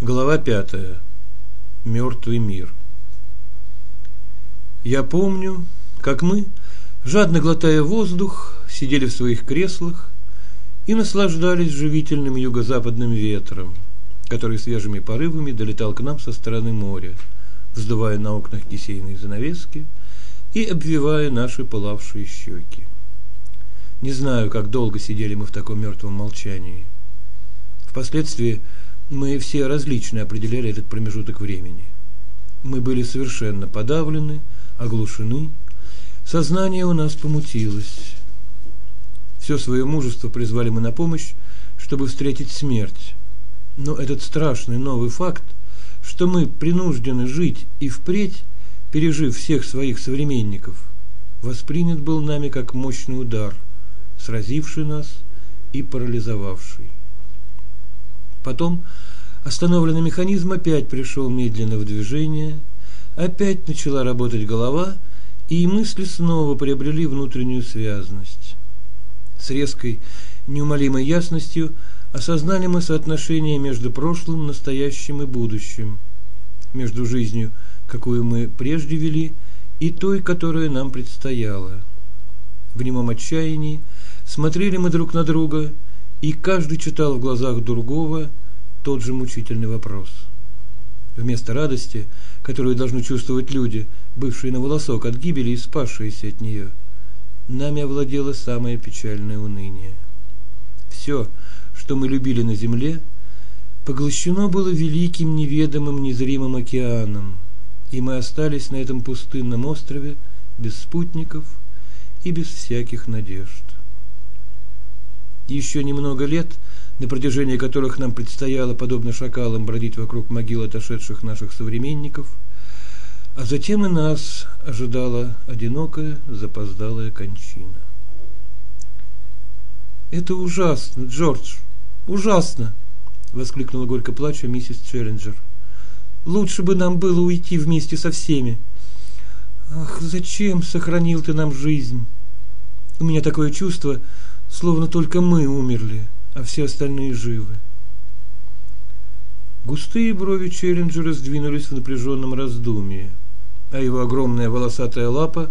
Глава пятая. Мертвый мир. Я помню, как мы, жадно глотая воздух, сидели в своих креслах и наслаждались живительным юго-западным ветром, который свежими порывами долетал к нам со стороны моря, вздувая на окнах кисейные занавески и обвивая наши пылавшие щеки. Не знаю, как долго сидели мы в таком мертвом молчании. Впоследствии мы все различно определяли этот промежуток времени. Мы были совершенно подавлены, оглушены, сознание у нас помутилось. Все свое мужество призвали мы на помощь, чтобы встретить смерть. Но этот страшный новый факт, что мы принуждены жить и впредь, пережив всех своих современников, воспринят был нами как мощный удар, сразивший нас и парализовавший. Потом остановленный механизм опять пришел медленно в движение, опять начала работать голова, и мысли снова приобрели внутреннюю связность. С резкой, неумолимой ясностью осознали мы соотношение между прошлым, настоящим и будущим, между жизнью, какую мы прежде вели, и той, которая нам предстояла. В немом отчаянии смотрели мы друг на друга – и каждый читал в глазах другого тот же мучительный вопрос. Вместо радости, которую должны чувствовать люди, бывшие на волосок от гибели и спасшиеся от нее, нами овладело самое печальное уныние. Все, что мы любили на земле, поглощено было великим неведомым незримым океаном, и мы остались на этом пустынном острове без спутников и без всяких надежд еще немного лет, на протяжении которых нам предстояло, подобно шакалам, бродить вокруг могил отошедших наших современников, а затем и нас ожидала одинокая, запоздалая кончина. «Это ужасно, Джордж, ужасно!» — воскликнула горько плача миссис Челленджер. «Лучше бы нам было уйти вместе со всеми. Ах, зачем сохранил ты нам жизнь? У меня такое чувство, словно только мы умерли, а все остальные живы. Густые брови Челленджера сдвинулись в напряженном раздумье, а его огромная волосатая лапа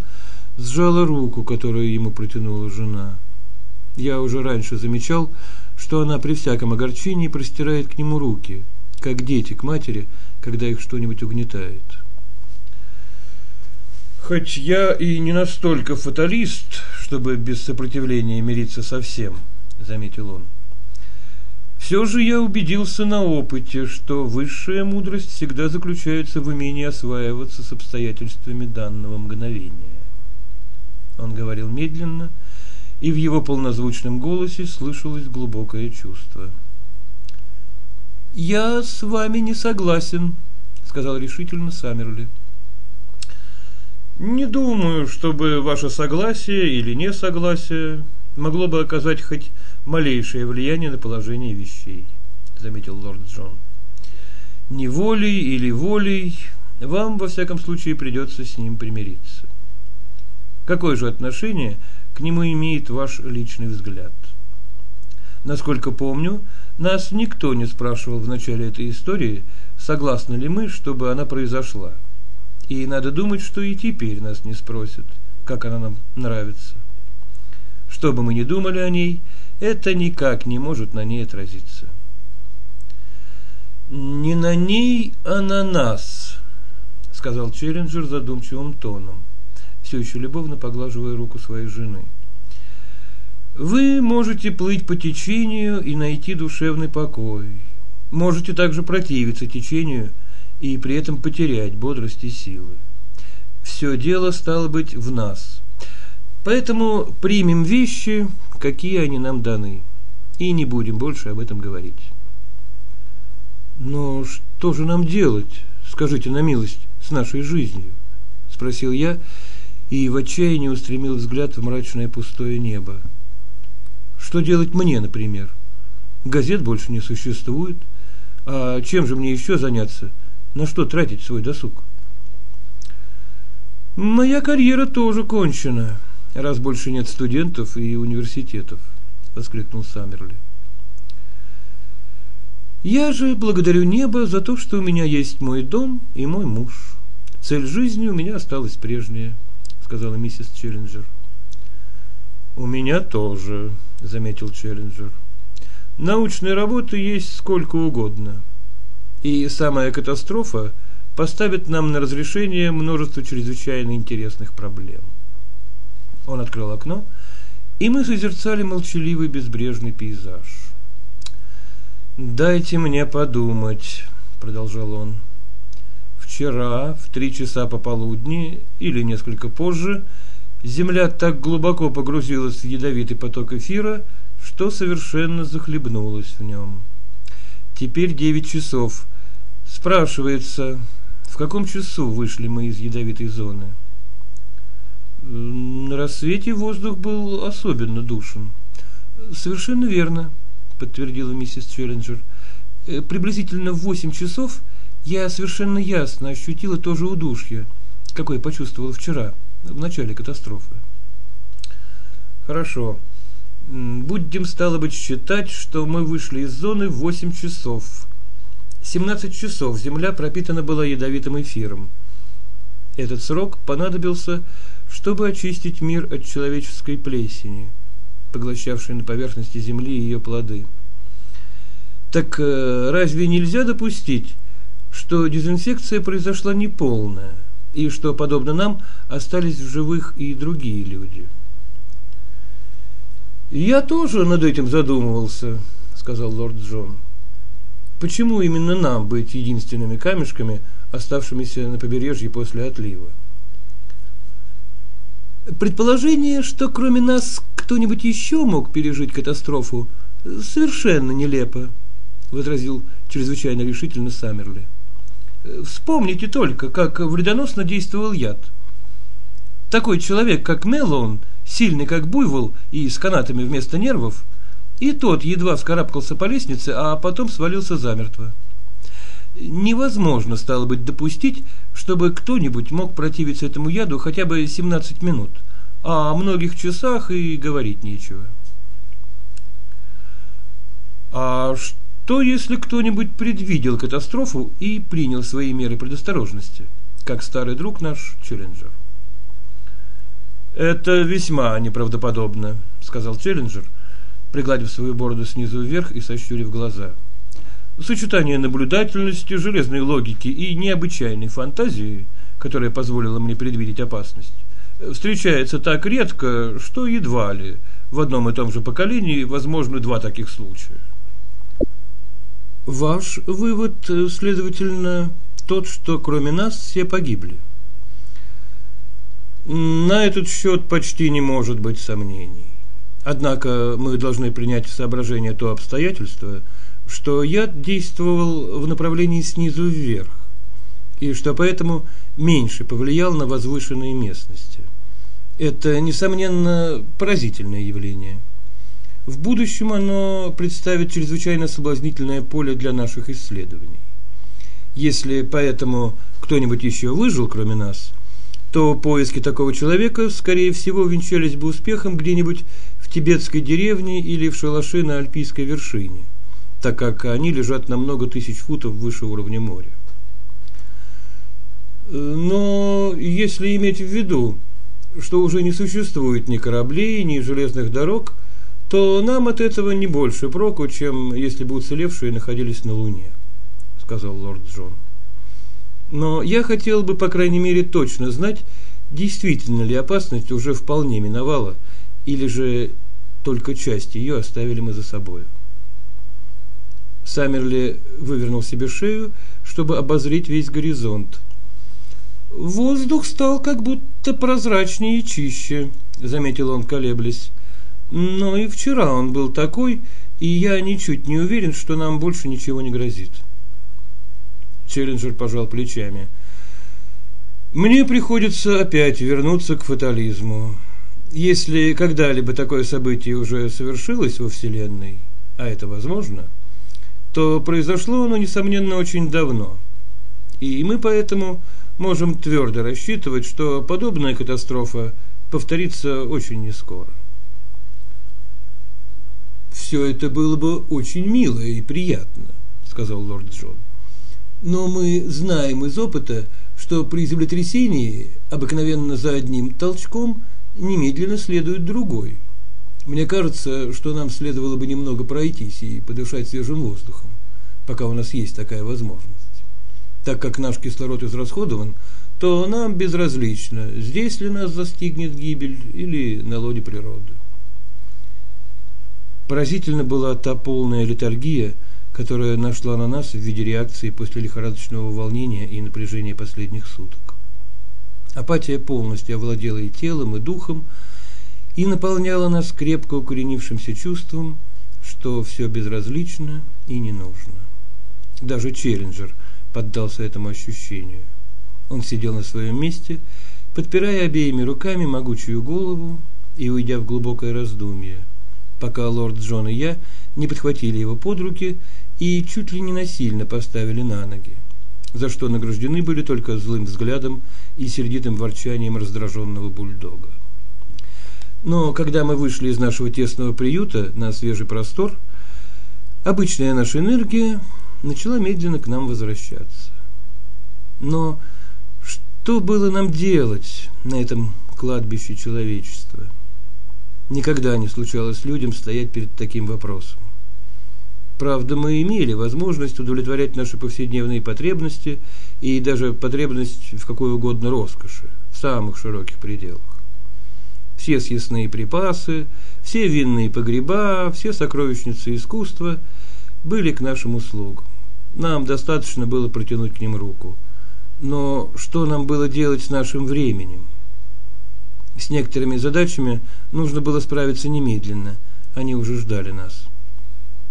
сжала руку, которую ему протянула жена. Я уже раньше замечал, что она при всяком огорчении простирает к нему руки, как дети к матери, когда их что-нибудь угнетает. Хоть я и не настолько фаталист, чтобы без сопротивления мириться со всем, заметил он. Все же я убедился на опыте, что высшая мудрость всегда заключается в умении осваиваться с обстоятельствами данного мгновения. Он говорил медленно, и в его полнозвучном голосе слышалось глубокое чувство. «Я с вами не согласен», — сказал решительно Саммерли. Не думаю, чтобы ваше согласие или несогласие могло бы оказать хоть малейшее влияние на положение вещей, заметил лорд Джон. Неволей или волей вам, во всяком случае, придется с ним примириться. Какое же отношение к нему имеет ваш личный взгляд? Насколько помню, нас никто не спрашивал в начале этой истории, согласны ли мы, чтобы она произошла – и надо думать, что и теперь нас не спросят, как она нам нравится. Что бы мы ни думали о ней, это никак не может на ней отразиться. «Не на ней, а на нас», — сказал Челленджер задумчивым тоном, все еще любовно поглаживая руку своей жены. «Вы можете плыть по течению и найти душевный покой. Можете также противиться течению — и при этом потерять бодрость и силы. Все дело стало быть в нас. Поэтому примем вещи, какие они нам даны, и не будем больше об этом говорить. Но что же нам делать, скажите на милость, с нашей жизнью? Спросил я и в отчаянии устремил взгляд в мрачное пустое небо. Что делать мне, например? Газет больше не существует. А чем же мне еще заняться – на что тратить свой досуг? Моя карьера тоже кончена, раз больше нет студентов и университетов, воскликнул Саммерли. Я же благодарю небо за то, что у меня есть мой дом и мой муж. Цель жизни у меня осталась прежняя, сказала миссис Челленджер. У меня тоже, заметил Челленджер. Научной работы есть сколько угодно. И самая катастрофа поставит нам на разрешение множество чрезвычайно интересных проблем. Он открыл окно, и мы созерцали молчаливый безбрежный пейзаж. «Дайте мне подумать», — продолжал он. «Вчера, в три часа пополудни или несколько позже, Земля так глубоко погрузилась в ядовитый поток эфира, что совершенно захлебнулась в нем. Теперь девять часов. Спрашивается, в каком часу вышли мы из ядовитой зоны?» На рассвете воздух был особенно душен. Совершенно верно, подтвердила миссис Челленджер. Э, приблизительно в восемь часов я совершенно ясно ощутила то же удушье, какое почувствовала вчера, в начале катастрофы. Хорошо. Будем, стало быть, считать, что мы вышли из зоны в восемь часов. Семнадцать часов земля пропитана была ядовитым эфиром. Этот срок понадобился чтобы очистить мир от человеческой плесени, поглощавшей на поверхности земли ее плоды. Так э, разве нельзя допустить, что дезинфекция произошла неполная, и что, подобно нам, остались в живых и другие люди? «Я тоже над этим задумывался», — сказал лорд Джон. «Почему именно нам быть единственными камешками, оставшимися на побережье после отлива?» Предположение, что кроме нас кто-нибудь еще мог пережить катастрофу, совершенно нелепо, возразил чрезвычайно решительно Саммерли. Вспомните только, как вредоносно действовал яд. Такой человек, как Меллоун, сильный как буйвол и с канатами вместо нервов, и тот едва вскарабкался по лестнице, а потом свалился замертво. Невозможно стало быть допустить, чтобы кто-нибудь мог противиться этому яду хотя бы 17 минут, а о многих часах и говорить нечего. А что, если кто-нибудь предвидел катастрофу и принял свои меры предосторожности, как старый друг наш Челленджер? Это весьма неправдоподобно, сказал Челленджер, пригладив свою бороду снизу вверх и сощурив глаза. — Сочетание наблюдательности, железной логики и необычайной фантазии, которая позволила мне предвидеть опасность, встречается так редко, что едва ли в одном и том же поколении возможны два таких случая. Ваш вывод, следовательно, тот, что кроме нас все погибли. На этот счет почти не может быть сомнений. Однако мы должны принять в соображение то обстоятельство, что яд действовал в направлении снизу вверх, и что поэтому меньше повлиял на возвышенные местности. Это, несомненно, поразительное явление. В будущем оно представит чрезвычайно соблазнительное поле для наших исследований. Если поэтому кто-нибудь еще выжил, кроме нас, то поиски такого человека, скорее всего, венчались бы успехом где-нибудь в тибетской деревне или в шалаше на альпийской вершине – так как они лежат на много тысяч футов выше уровня моря. Но если иметь в виду, что уже не существует ни кораблей, ни железных дорог, то нам от этого не больше проку, чем если бы уцелевшие находились на Луне, сказал лорд Джон. Но я хотел бы, по крайней мере, точно знать, действительно ли опасность уже вполне миновала, или же только часть ее оставили мы за собой. Саммерли вывернул себе шею, чтобы обозреть весь горизонт. «Воздух стал как будто прозрачнее и чище», — заметил он, колеблясь. «Но и вчера он был такой, и я ничуть не уверен, что нам больше ничего не грозит». Челленджер пожал плечами. «Мне приходится опять вернуться к фатализму. Если когда-либо такое событие уже совершилось во Вселенной, а это возможно, — то произошло оно, несомненно, очень давно. И мы поэтому можем твердо рассчитывать, что подобная катастрофа повторится очень нескоро. Все это было бы очень мило и приятно, сказал лорд Джон. Но мы знаем из опыта, что при землетрясении обыкновенно за одним толчком немедленно следует другой. Мне кажется, что нам следовало бы немного пройтись и подышать свежим воздухом, пока у нас есть такая возможность. Так как наш кислород израсходован, то нам безразлично, здесь ли нас застигнет гибель или на лоне природы. Поразительно была та полная летаргия, которая нашла на нас в виде реакции после лихорадочного волнения и напряжения последних суток. Апатия полностью овладела и телом, и духом, и наполняла нас крепко укоренившимся чувством, что все безразлично и не нужно. Даже Челленджер поддался этому ощущению. Он сидел на своем месте, подпирая обеими руками могучую голову и уйдя в глубокое раздумье, пока лорд Джон и я не подхватили его под руки и чуть ли не насильно поставили на ноги, за что награждены были только злым взглядом и сердитым ворчанием раздраженного бульдога. Но когда мы вышли из нашего тесного приюта на свежий простор, обычная наша энергия начала медленно к нам возвращаться. Но что было нам делать на этом кладбище человечества? Никогда не случалось людям стоять перед таким вопросом. Правда, мы имели возможность удовлетворять наши повседневные потребности и даже потребность в какой угодно роскоши, в самых широких пределах. Все съестные припасы, все винные погреба, все сокровищницы искусства были к нашим услугам. Нам достаточно было протянуть к ним руку. Но что нам было делать с нашим временем? С некоторыми задачами нужно было справиться немедленно, они уже ждали нас.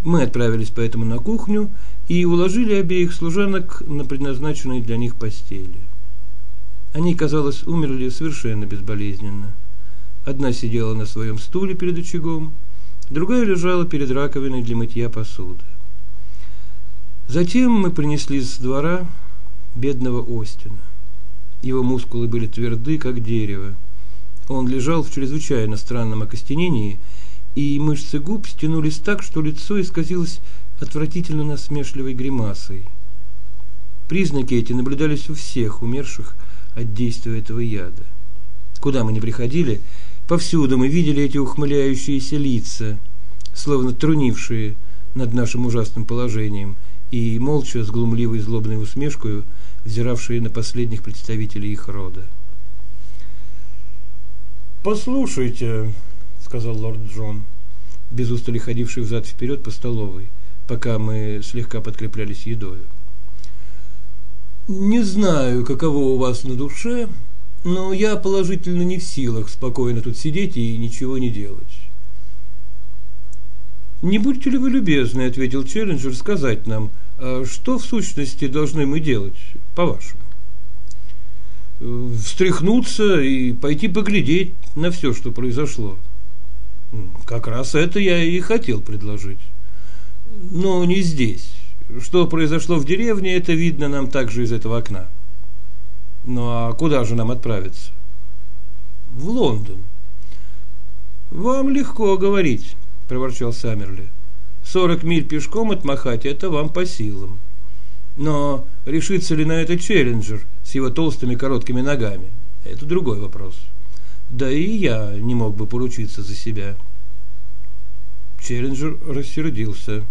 Мы отправились поэтому на кухню и уложили обеих служанок на предназначенные для них постели. Они, казалось, умерли совершенно безболезненно. Одна сидела на своем стуле перед очагом, другая лежала перед раковиной для мытья посуды. Затем мы принесли с двора бедного Остина. Его мускулы были тверды, как дерево. Он лежал в чрезвычайно странном окостенении – и мышцы губ стянулись так, что лицо исказилось отвратительно насмешливой гримасой. Признаки эти наблюдались у всех умерших от действия этого яда. Куда мы ни приходили, повсюду мы видели эти ухмыляющиеся лица, словно трунившие над нашим ужасным положением, и молча с глумливой злобной усмешкой взиравшие на последних представителей их рода. «Послушайте», сказал лорд Джон, без устали ходивший взад-вперед по столовой, пока мы слегка подкреплялись едой. Не знаю, каково у вас на душе, но я положительно не в силах спокойно тут сидеть и ничего не делать. Не будьте ли вы любезны, ответил Челленджер, сказать нам, а что в сущности должны мы делать, по-вашему? Встряхнуться и пойти поглядеть на все, что произошло. Как раз это я и хотел предложить. Но не здесь. Что произошло в деревне, это видно нам также из этого окна. Ну а куда же нам отправиться? В Лондон. Вам легко говорить, проворчал Саммерли. Сорок миль пешком отмахать – это вам по силам. Но решится ли на это Челленджер с его толстыми короткими ногами – это другой вопрос. Да и я не мог бы поручиться за себя. Челленджер рассердился.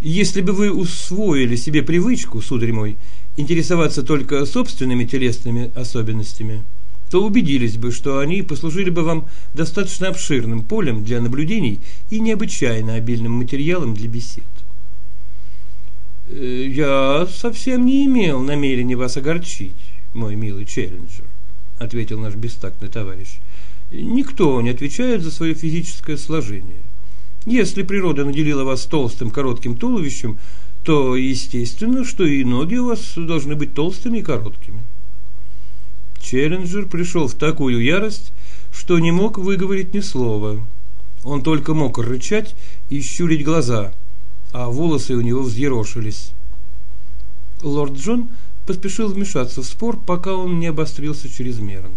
Если бы вы усвоили себе привычку, сударь мой, интересоваться только собственными телесными особенностями, то убедились бы, что они послужили бы вам достаточно обширным полем для наблюдений и необычайно обильным материалом для бесед. Э, я совсем не имел намерения вас огорчить, мой милый Челленджер ответил наш бестактный товарищ. Никто не отвечает за свое физическое сложение. Если природа наделила вас толстым коротким туловищем, то естественно, что и ноги у вас должны быть толстыми и короткими. Челленджер пришел в такую ярость, что не мог выговорить ни слова. Он только мог рычать и щурить глаза, а волосы у него взъерошились. Лорд Джон поспешил вмешаться в спор, пока он не обострился чрезмерно.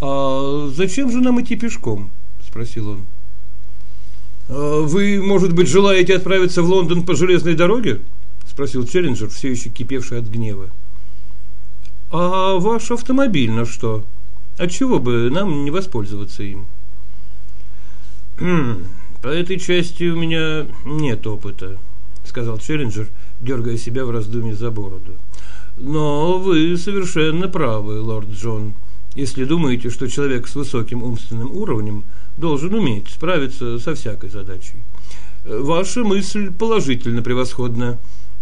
«А зачем же нам идти пешком?» – спросил он. А вы, может быть, желаете отправиться в Лондон по железной дороге? спросил Челленджер, все еще кипевший от гнева. А ваш автомобиль на что? Отчего бы нам не воспользоваться им? «Хм, по этой части у меня нет опыта, сказал Челленджер, дергая себя в раздумье за бороду. Но вы совершенно правы, лорд Джон, если думаете, что человек с высоким умственным уровнем должен уметь справиться со всякой задачей. Ваша мысль положительно превосходна.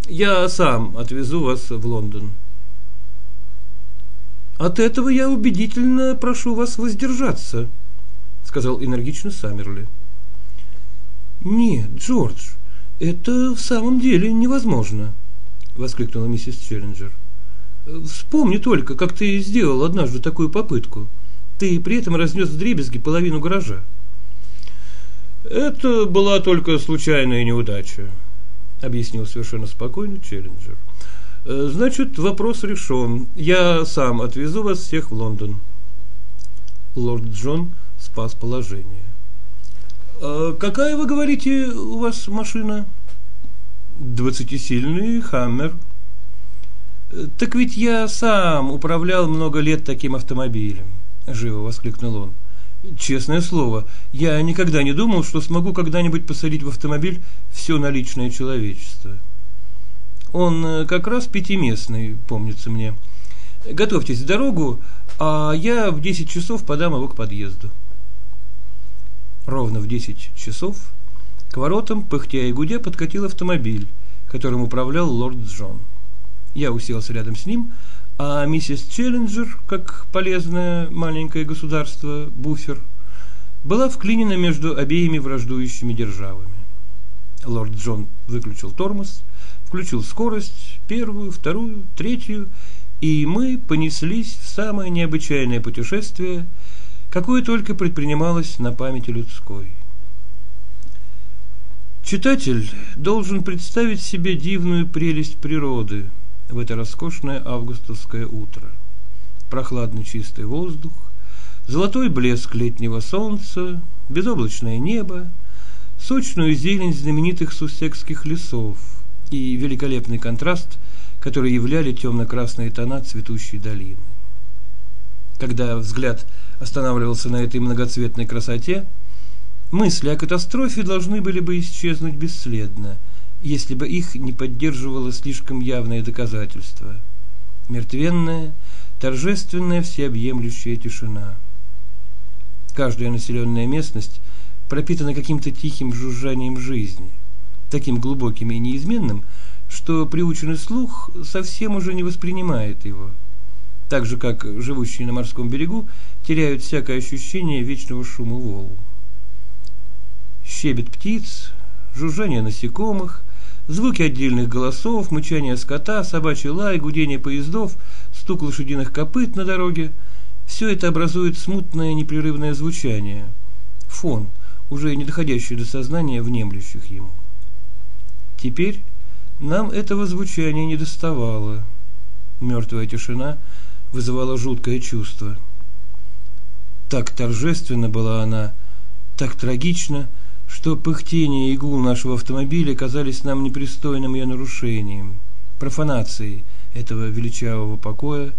Я сам отвезу вас в Лондон. От этого я убедительно прошу вас воздержаться, сказал энергично Саммерли. Нет, Джордж, это в самом деле невозможно, воскликнула миссис Челленджер. Вспомни только, как ты сделал однажды такую попытку. Ты при этом разнес в дребезги половину гаража. Это была только случайная неудача, объяснил совершенно спокойно Челленджер. Значит, вопрос решен. Я сам отвезу вас всех в Лондон. Лорд Джон спас положение. А какая, вы говорите, у вас машина? Двадцатисильный Хаммер. Так ведь я сам управлял много лет таким автомобилем, живо воскликнул он. Честное слово, я никогда не думал, что смогу когда-нибудь посадить в автомобиль все наличное человечество. Он э, как раз пятиместный, помнится мне. Готовьтесь в дорогу, а я в десять часов подам его к подъезду. Ровно в десять часов к воротам, пыхтя и гудя, подкатил автомобиль, которым управлял лорд Джон. Я уселся рядом с ним, а миссис Челленджер, как полезное маленькое государство, буфер, была вклинена между обеими враждующими державами. Лорд Джон выключил тормоз, включил скорость, первую, вторую, третью, и мы понеслись в самое необычайное путешествие, какое только предпринималось на памяти людской. Читатель должен представить себе дивную прелесть природы – в это роскошное августовское утро. Прохладный чистый воздух, золотой блеск летнего солнца, безоблачное небо, сочную зелень знаменитых суссекских лесов и великолепный контраст, который являли темно-красные тона цветущей долины. Когда взгляд останавливался на этой многоцветной красоте, мысли о катастрофе должны были бы исчезнуть бесследно – если бы их не поддерживало слишком явное доказательство. Мертвенная, торжественная, всеобъемлющая тишина. Каждая населенная местность пропитана каким-то тихим жужжанием жизни, таким глубоким и неизменным, что приученный слух совсем уже не воспринимает его, так же, как живущие на морском берегу теряют всякое ощущение вечного шума волн. Щебет птиц, жужжание насекомых, Звуки отдельных голосов, мычание скота, собачий лай, гудение поездов, стук лошадиных копыт на дороге – все это образует смутное непрерывное звучание, фон, уже не доходящий до сознания внемлющих ему. Теперь нам этого звучания не доставало. Мертвая тишина вызывала жуткое чувство. Так торжественно была она, так трагично – что пыхтение и гул нашего автомобиля казались нам непристойным ее нарушением, профанацией этого величавого покоя,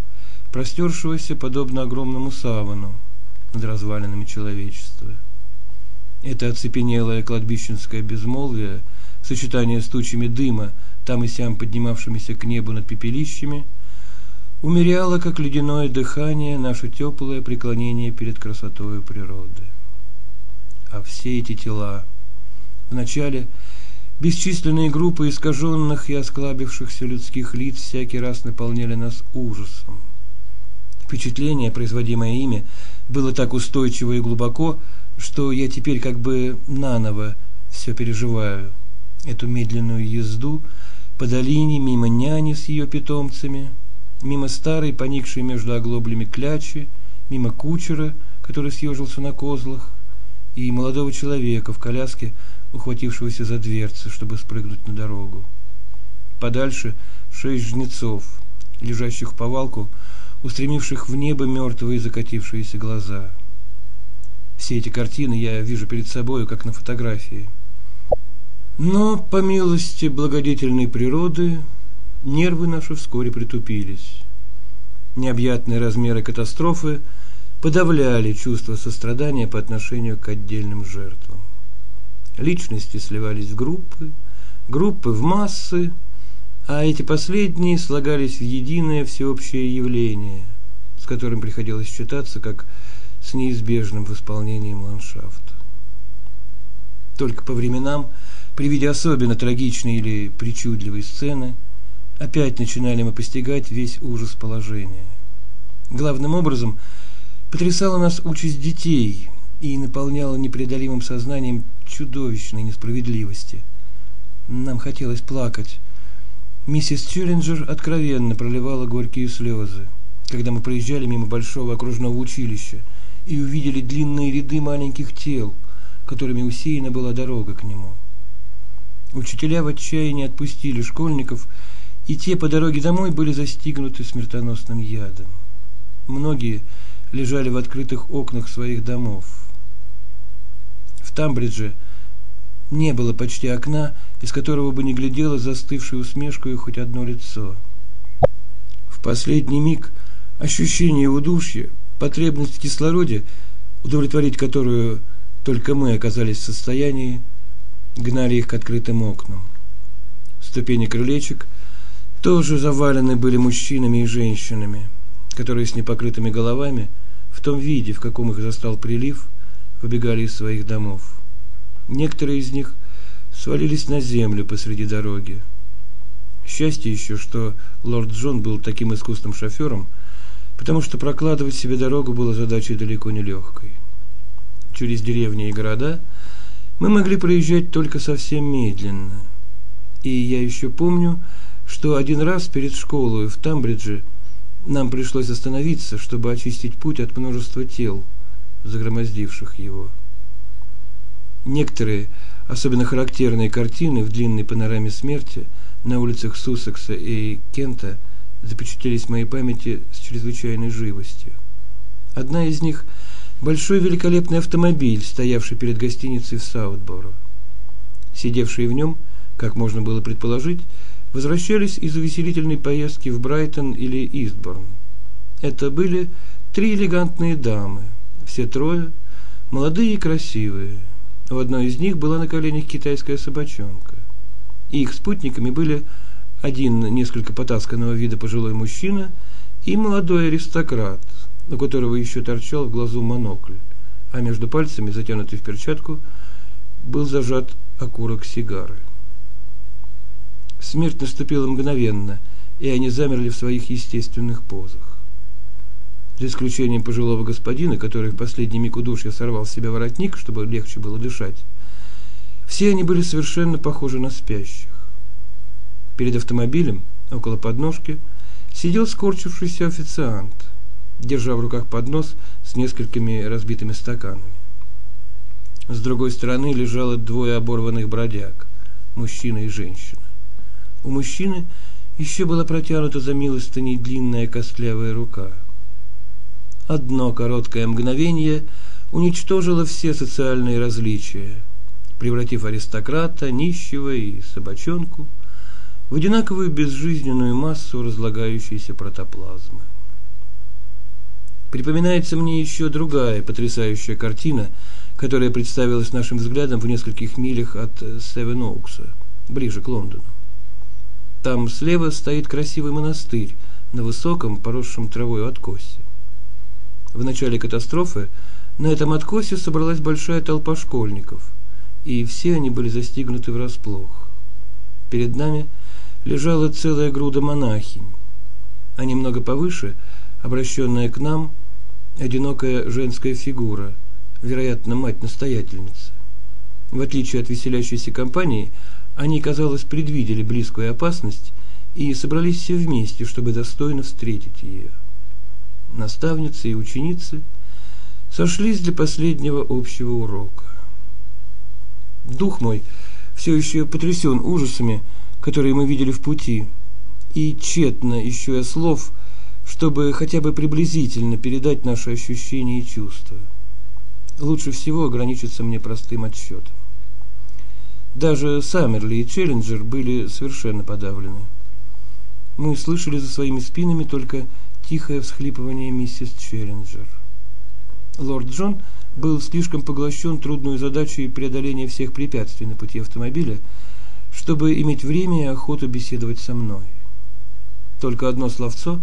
простершегося подобно огромному савану над развалинами человечества. Это оцепенелое кладбищенское безмолвие, сочетание с тучами дыма, там и сям поднимавшимися к небу над пепелищами, умеряло, как ледяное дыхание, наше теплое преклонение перед красотой природы а все эти тела. Вначале бесчисленные группы искаженных и осклабившихся людских лиц всякий раз наполняли нас ужасом. Впечатление, производимое ими, было так устойчиво и глубоко, что я теперь как бы наново все переживаю. Эту медленную езду по долине мимо няни с ее питомцами, мимо старой, поникшей между оглоблями клячи, мимо кучера, который съежился на козлах, и молодого человека в коляске, ухватившегося за дверцы, чтобы спрыгнуть на дорогу. Подальше шесть жнецов, лежащих в повалку, устремивших в небо мертвые закатившиеся глаза. Все эти картины я вижу перед собой, как на фотографии. Но, по милости благодетельной природы, нервы наши вскоре притупились. Необъятные размеры катастрофы подавляли чувство сострадания по отношению к отдельным жертвам. Личности сливались в группы, группы в массы, а эти последние слагались в единое всеобщее явление, с которым приходилось считаться как с неизбежным в исполнением ландшафта. Только по временам, при виде особенно трагичной или причудливой сцены, опять начинали мы постигать весь ужас положения. Главным образом потрясала нас участь детей и наполняла непреодолимым сознанием чудовищной несправедливости. Нам хотелось плакать. Миссис Тюринджер откровенно проливала горькие слезы, когда мы проезжали мимо большого окружного училища и увидели длинные ряды маленьких тел, которыми усеяна была дорога к нему. Учителя в отчаянии отпустили школьников, и те по дороге домой были застигнуты смертоносным ядом. Многие лежали в открытых окнах своих домов. В Тамбридже не было почти окна, из которого бы не глядело застывшей усмешкой хоть одно лицо. В последний миг ощущение удушья, потребность в кислороде, удовлетворить которую только мы оказались в состоянии, гнали их к открытым окнам. Ступени крылечек тоже завалены были мужчинами и женщинами, которые с непокрытыми головами, в том виде, в каком их застал прилив, выбегали из своих домов. Некоторые из них свалились на землю посреди дороги. Счастье еще, что лорд Джон был таким искусным шофером, потому что прокладывать себе дорогу было задачей далеко не легкой. Через деревни и города мы могли проезжать только совсем медленно. И я еще помню, что один раз перед школой в Тамбридже нам пришлось остановиться, чтобы очистить путь от множества тел, загромоздивших его. Некоторые, особенно характерные картины в длинной панораме смерти на улицах Суссекса и Кента запечатлелись в моей памяти с чрезвычайной живостью. Одна из них – большой великолепный автомобиль, стоявший перед гостиницей в Саутборо. Сидевшие в нем, как можно было предположить, возвращались из увеселительной поездки в Брайтон или Истборн. Это были три элегантные дамы, все трое, молодые и красивые. У одной из них была на коленях китайская собачонка. Их спутниками были один несколько потасканного вида пожилой мужчина и молодой аристократ, у которого еще торчал в глазу монокль, а между пальцами, затянутый в перчатку, был зажат окурок сигары. Смерть наступила мгновенно, и они замерли в своих естественных позах. За исключением пожилого господина, который в последний миг удушья сорвал с себя воротник, чтобы легче было дышать, все они были совершенно похожи на спящих. Перед автомобилем, около подножки, сидел скорчившийся официант, держа в руках поднос с несколькими разбитыми стаканами. С другой стороны лежало двое оборванных бродяг, мужчина и женщина. У мужчины еще была протянута за милостыней длинная костлявая рука. Одно короткое мгновение уничтожило все социальные различия, превратив аристократа, нищего и собачонку в одинаковую безжизненную массу разлагающейся протоплазмы. Припоминается мне еще другая потрясающая картина, которая представилась нашим взглядом в нескольких милях от Севен-Оукса, ближе к Лондону. Там слева стоит красивый монастырь на высоком, поросшем травой откосе. В начале катастрофы на этом откосе собралась большая толпа школьников, и все они были застигнуты врасплох. Перед нами лежала целая груда монахинь, а немного повыше, обращенная к нам, одинокая женская фигура, вероятно, мать-настоятельница. В отличие от веселящейся компании, они, казалось, предвидели близкую опасность и собрались все вместе, чтобы достойно встретить ее. Наставницы и ученицы сошлись для последнего общего урока. Дух мой все еще потрясен ужасами, которые мы видели в пути, и тщетно ищу я слов, чтобы хотя бы приблизительно передать наши ощущения и чувства. лучше всего ограничиться мне простым отсчетом. Даже Саммерли и Челленджер были совершенно подавлены. Мы слышали за своими спинами только тихое всхлипывание миссис Челленджер. Лорд Джон был слишком поглощен трудной задачей преодоления всех препятствий на пути автомобиля, чтобы иметь время и охоту беседовать со мной. Только одно словцо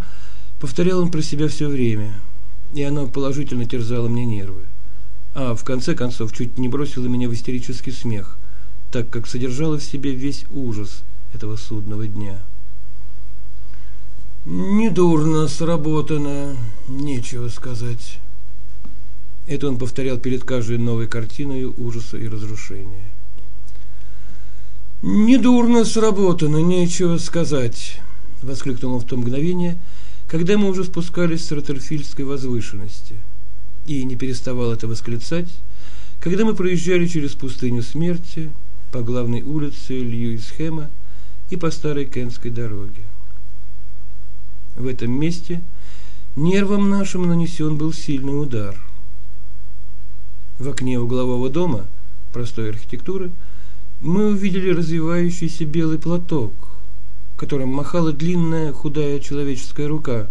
повторял он про себя все время, и оно положительно терзало мне нервы, а в конце концов чуть не бросило меня в истерический смех, так как содержало в себе весь ужас этого судного дня. «Недурно сработано, нечего сказать». Это он повторял перед каждой новой картиной ужаса и разрушения. «Недурно сработано, нечего сказать», — воскликнул он в то мгновение, когда мы уже спускались с Роттерфильдской возвышенности. И не переставал это восклицать, когда мы проезжали через пустыню смерти по главной улице Льюисхэма и по старой Кенской дороге. В этом месте нервам нашим нанесен был сильный удар. В окне углового дома простой архитектуры мы увидели развивающийся белый платок, которым махала длинная худая человеческая рука.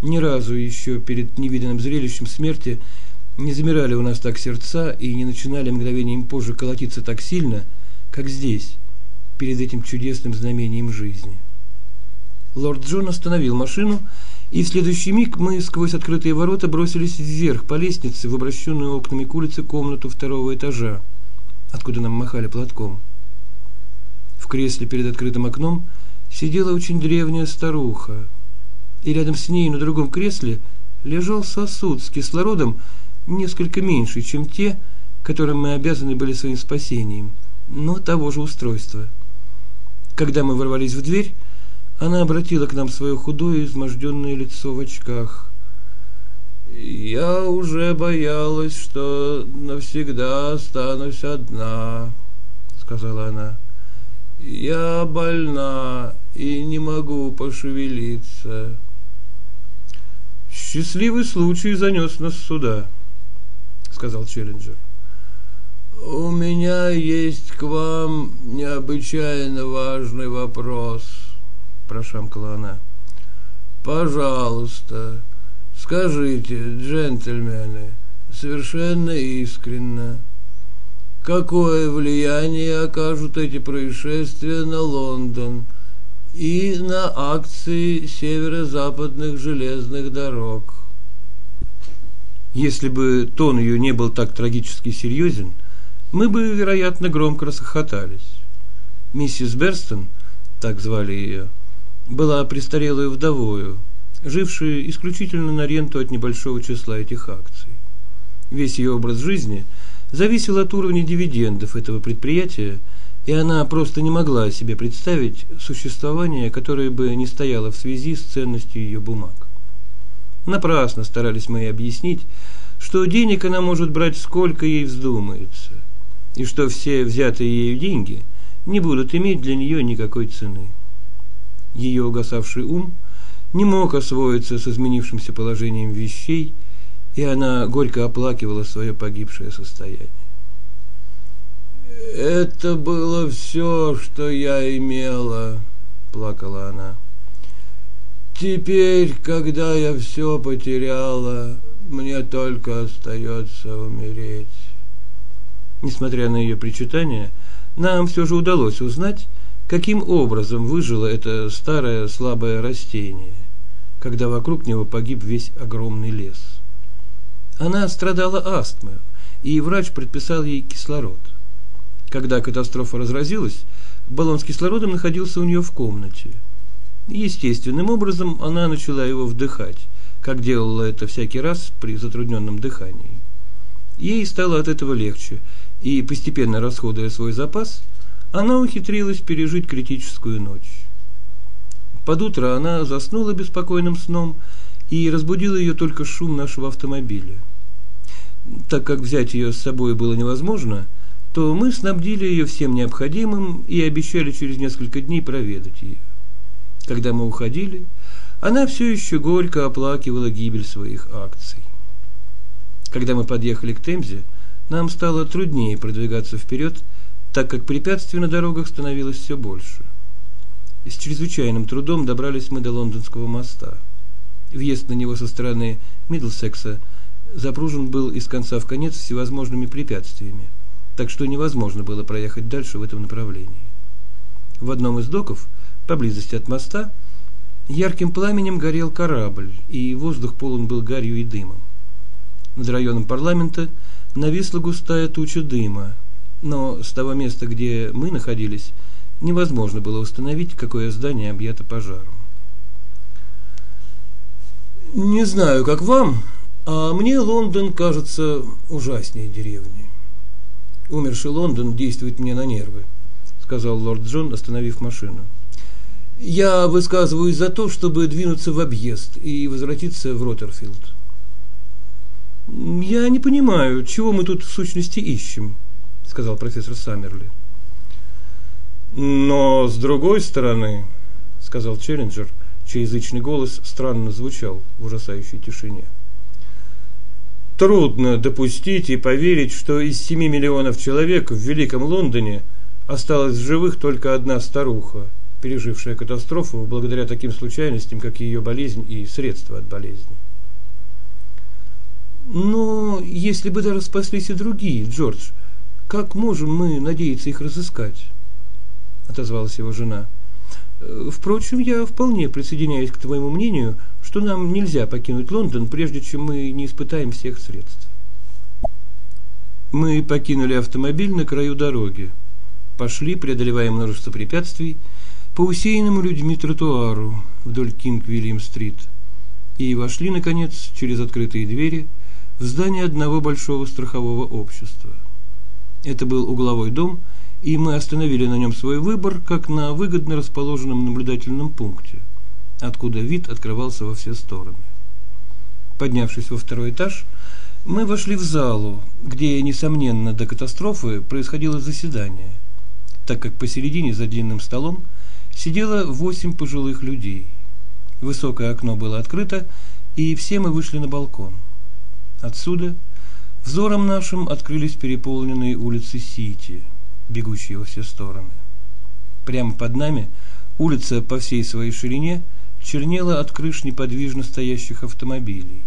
Ни разу еще перед невиданным зрелищем смерти не замирали у нас так сердца и не начинали мгновением позже колотиться так сильно, как здесь, перед этим чудесным знамением жизни. Лорд Джон остановил машину, и в следующий миг мы сквозь открытые ворота бросились вверх по лестнице в обращенную окнами к улице комнату второго этажа, откуда нам махали платком. В кресле перед открытым окном сидела очень древняя старуха, и рядом с ней на другом кресле лежал сосуд с кислородом несколько меньше, чем те, которым мы обязаны были своим спасением, но того же устройства. Когда мы ворвались в дверь, она обратила к нам свое худое изможденное лицо в очках. «Я уже боялась, что навсегда останусь одна», — сказала она. «Я больна и не могу пошевелиться». «Счастливый случай занес нас сюда», — сказал Челленджер. «У меня есть к вам необычайно важный вопрос», прошамкала она. Пожалуйста, скажите, джентльмены, совершенно искренно, какое влияние окажут эти происшествия на Лондон и на акции северо-западных железных дорог? Если бы тон ее не был так трагически серьезен, мы бы, вероятно, громко расхохотались. Миссис Берстон, так звали ее, была престарелую вдовою, жившей исключительно на ренту от небольшого числа этих акций. Весь ее образ жизни зависел от уровня дивидендов этого предприятия, и она просто не могла себе представить существование, которое бы не стояло в связи с ценностью ее бумаг. Напрасно старались мы объяснить, что денег она может брать сколько ей вздумается, и что все взятые ею деньги не будут иметь для нее никакой цены ее угасавший ум не мог освоиться с изменившимся положением вещей, и она горько оплакивала свое погибшее состояние. «Это было все, что я имела», — плакала она. «Теперь, когда я все потеряла, мне только остается умереть». Несмотря на ее причитания, нам все же удалось узнать, каким образом выжило это старое слабое растение, когда вокруг него погиб весь огромный лес. Она страдала астмой, и врач предписал ей кислород. Когда катастрофа разразилась, баллон с кислородом находился у нее в комнате. Естественным образом она начала его вдыхать, как делала это всякий раз при затрудненном дыхании. Ей стало от этого легче, и, постепенно расходуя свой запас, она ухитрилась пережить критическую ночь. Под утро она заснула беспокойным сном, и разбудил ее только шум нашего автомобиля. Так как взять ее с собой было невозможно, то мы снабдили ее всем необходимым и обещали через несколько дней проведать ее. Когда мы уходили, она все еще горько оплакивала гибель своих акций. Когда мы подъехали к Темзе, нам стало труднее продвигаться вперед, так как препятствий на дорогах становилось все больше. С чрезвычайным трудом добрались мы до Лондонского моста. Въезд на него со стороны Мидлсекса запружен был из конца в конец всевозможными препятствиями, так что невозможно было проехать дальше в этом направлении. В одном из доков, поблизости от моста, ярким пламенем горел корабль, и воздух полон был гарью и дымом. Над районом парламента нависла густая туча дыма, но с того места, где мы находились, невозможно было установить, какое здание объято пожаром. Не знаю, как вам, а мне Лондон кажется ужаснее деревни. Умерший Лондон действует мне на нервы, сказал лорд Джон, остановив машину. Я высказываюсь за то, чтобы двинуться в объезд и возвратиться в Роттерфилд. Я не понимаю, чего мы тут в сущности ищем, сказал профессор Саммерли. Но с другой стороны, сказал Челленджер, чей язычный голос странно звучал в ужасающей тишине. Трудно допустить и поверить, что из семи миллионов человек в Великом Лондоне осталась в живых только одна старуха, пережившая катастрофу благодаря таким случайностям, как ее болезнь и средства от болезни. Но если бы даже спаслись и другие, Джордж, как можем мы надеяться их разыскать? Отозвалась его жена. Э, впрочем, я вполне присоединяюсь к твоему мнению, что нам нельзя покинуть Лондон, прежде чем мы не испытаем всех средств. Мы покинули автомобиль на краю дороги, пошли, преодолевая множество препятствий, по усеянному людьми тротуару вдоль Кинг-Вильям-стрит и вошли, наконец, через открытые двери в здание одного большого страхового общества. Это был угловой дом – и мы остановили на нем свой выбор, как на выгодно расположенном наблюдательном пункте, откуда вид открывался во все стороны. Поднявшись во второй этаж, мы вошли в залу, где, несомненно, до катастрофы происходило заседание, так как посередине за длинным столом сидело восемь пожилых людей. Высокое окно было открыто, и все мы вышли на балкон. Отсюда взором нашим открылись переполненные улицы Сити – бегущие во все стороны. Прямо под нами улица по всей своей ширине чернела от крыш неподвижно стоящих автомобилей.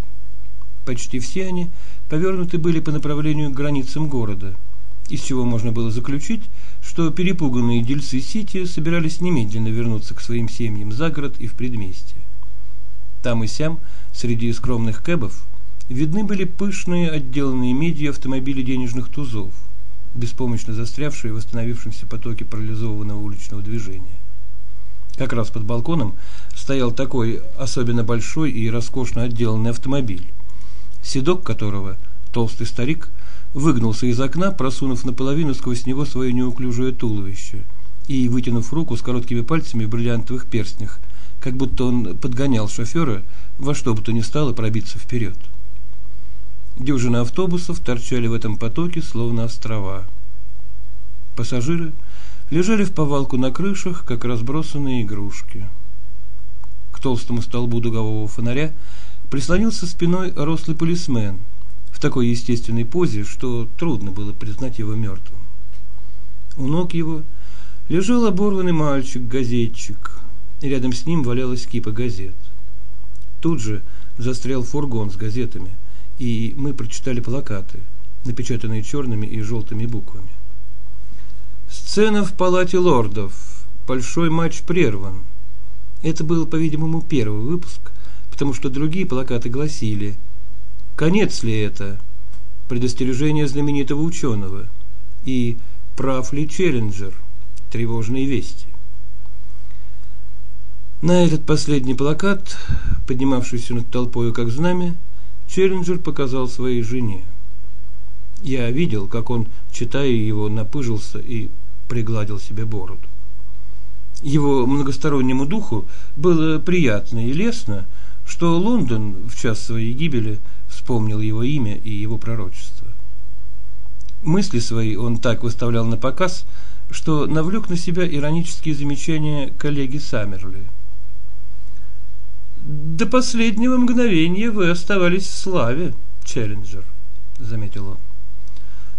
Почти все они повернуты были по направлению к границам города, из чего можно было заключить, что перепуганные дельцы Сити собирались немедленно вернуться к своим семьям за город и в предместье. Там и сям, среди скромных кэбов, видны были пышные, отделанные медью автомобили денежных тузов – беспомощно застрявшие в восстановившемся потоке парализованного уличного движения. Как раз под балконом стоял такой особенно большой и роскошно отделанный автомобиль, седок которого, толстый старик, выгнулся из окна, просунув наполовину сквозь него свое неуклюжее туловище и вытянув руку с короткими пальцами в бриллиантовых перстнях, как будто он подгонял шофера во что бы то ни стало пробиться вперед. Дюжины автобусов торчали в этом потоке, словно острова. Пассажиры лежали в повалку на крышах, как разбросанные игрушки. К толстому столбу дугового фонаря прислонился спиной рослый полисмен такой естественной позе, что трудно было признать его мертвым. У ног его лежал оборванный мальчик-газетчик, рядом с ним валялась кипа газет. Тут же застрял фургон с газетами, и мы прочитали плакаты, напечатанные черными и желтыми буквами. Сцена в палате лордов. Большой матч прерван. Это был, по-видимому, первый выпуск, потому что другие плакаты гласили «Конец ли это?» Предостережение знаменитого ученого и «Прав ли Челленджер?» Тревожные вести. На этот последний плакат, поднимавшийся над толпою как знамя, Челленджер показал своей жене. Я видел, как он, читая его, напыжился и пригладил себе бороду. Его многостороннему духу было приятно и лестно, что Лондон в час своей гибели вспомнил его имя и его пророчество. Мысли свои он так выставлял на показ, что навлек на себя иронические замечания коллеги Саммерли – до последнего мгновения вы оставались в славе, Челленджер, заметил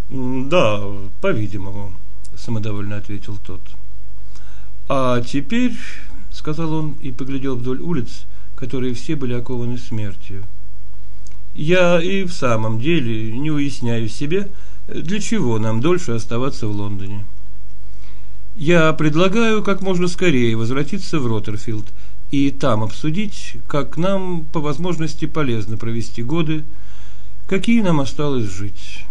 он. Да, по-видимому, самодовольно ответил тот. А теперь, сказал он и поглядел вдоль улиц, которые все были окованы смертью. Я и в самом деле не уясняю себе, для чего нам дольше оставаться в Лондоне. Я предлагаю как можно скорее возвратиться в Роттерфилд и там обсудить, как нам по возможности полезно провести годы, какие нам осталось жить.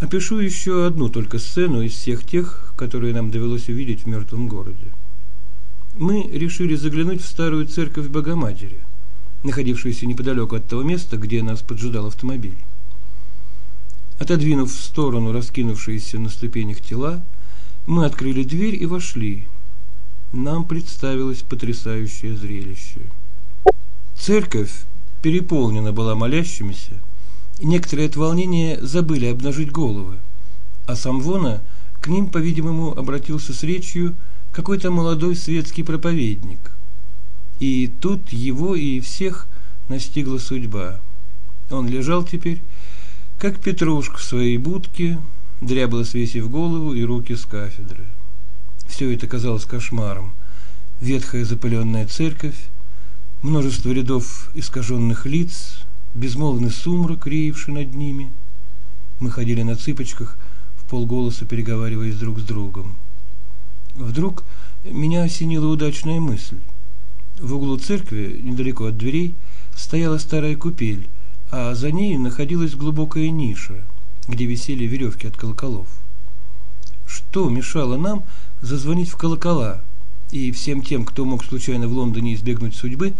Опишу еще одну только сцену из всех тех, которые нам довелось увидеть в мертвом городе. Мы решили заглянуть в старую церковь Богоматери, находившуюся неподалеку от того места, где нас поджидал автомобиль. Отодвинув в сторону раскинувшиеся на ступенях тела, мы открыли дверь и вошли. Нам представилось потрясающее зрелище. Церковь переполнена была молящимися, и некоторые от волнения забыли обнажить головы, а Самвона к ним, по-видимому, обратился с речью какой-то молодой светский проповедник. И тут его и всех настигла судьба. Он лежал теперь, как Петрушка в своей будке, дрябло свесив голову и руки с кафедры. Все это казалось кошмаром. Ветхая запыленная церковь, множество рядов искаженных лиц, безмолвный сумрак, реевший над ними. Мы ходили на цыпочках, в полголоса переговариваясь друг с другом. Вдруг меня осенила удачная мысль. В углу церкви, недалеко от дверей, стояла старая купель, а за ней находилась глубокая ниша, где висели веревки от колоколов. Что мешало нам зазвонить в колокола и всем тем, кто мог случайно в Лондоне избегнуть судьбы,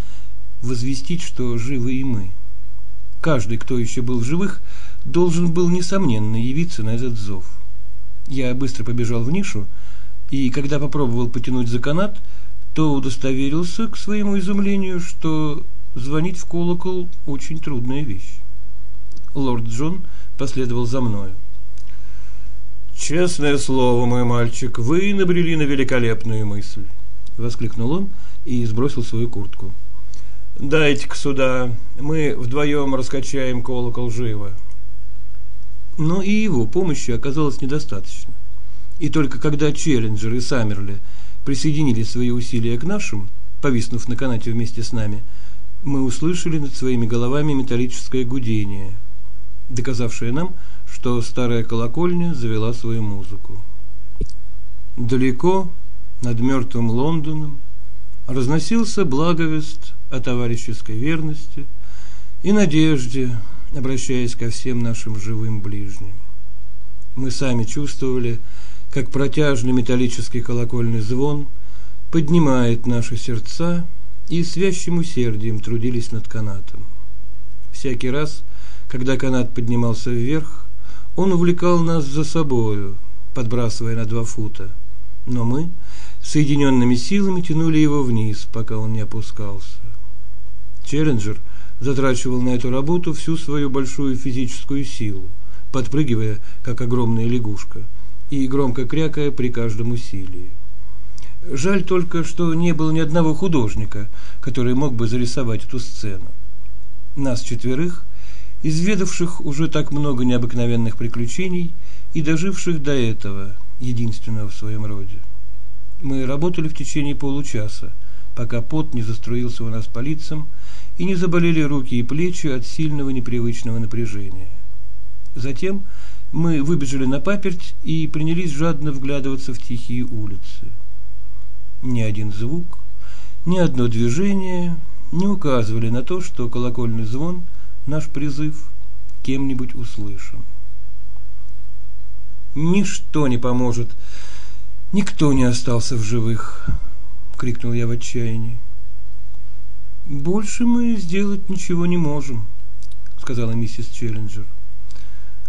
возвестить, что живы и мы? Каждый, кто еще был в живых, должен был, несомненно, явиться на этот зов. Я быстро побежал в нишу, и когда попробовал потянуть за канат, то удостоверился, к своему изумлению, что звонить в колокол – очень трудная вещь. Лорд Джон последовал за мною. «Честное слово, мой мальчик, вы набрели на великолепную мысль!» – воскликнул он и сбросил свою куртку. «Дайте-ка сюда, мы вдвоем раскачаем колокол живо». Но и его помощи оказалось недостаточно. И только когда Челленджер и Саммерли присоединили свои усилия к нашим, повиснув на канате вместе с нами – мы услышали над своими головами металлическое гудение, доказавшее нам, что старая колокольня завела свою музыку. Далеко, над мертвым Лондоном, разносился благовест о товарищеской верности и надежде, обращаясь ко всем нашим живым ближним. Мы сами чувствовали, как протяжный металлический колокольный звон поднимает наши сердца и с вящим усердием трудились над канатом. Всякий раз, когда канат поднимался вверх, он увлекал нас за собою, подбрасывая на два фута, но мы соединенными силами тянули его вниз, пока он не опускался. Челленджер затрачивал на эту работу всю свою большую физическую силу, подпрыгивая, как огромная лягушка, и громко крякая при каждом усилии. Жаль только, что не было ни одного художника, который мог бы зарисовать эту сцену. Нас четверых, изведавших уже так много необыкновенных приключений и доживших до этого, единственного в своем роде. Мы работали в течение получаса, пока пот не заструился у нас по лицам и не заболели руки и плечи от сильного непривычного напряжения. Затем мы выбежали на паперть и принялись жадно вглядываться в тихие улицы. Ни один звук, ни одно движение не указывали на то, что колокольный звон, наш призыв, кем-нибудь услышан. Ничто не поможет, никто не остался в живых, крикнул я в отчаянии. Больше мы сделать ничего не можем, сказала миссис Челленджер.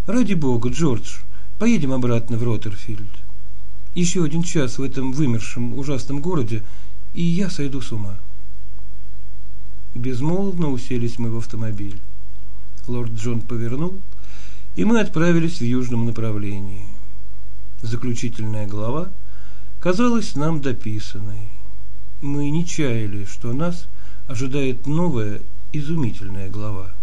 Ради бога, Джордж, поедем обратно в Роттерфилд. Еще один час в этом вымершем ужасном городе, и я сойду с ума. Безмолвно уселись мы в автомобиль. Лорд Джон повернул, и мы отправились в южном направлении. Заключительная глава казалась нам дописанной. Мы не чаяли, что нас ожидает новая изумительная глава.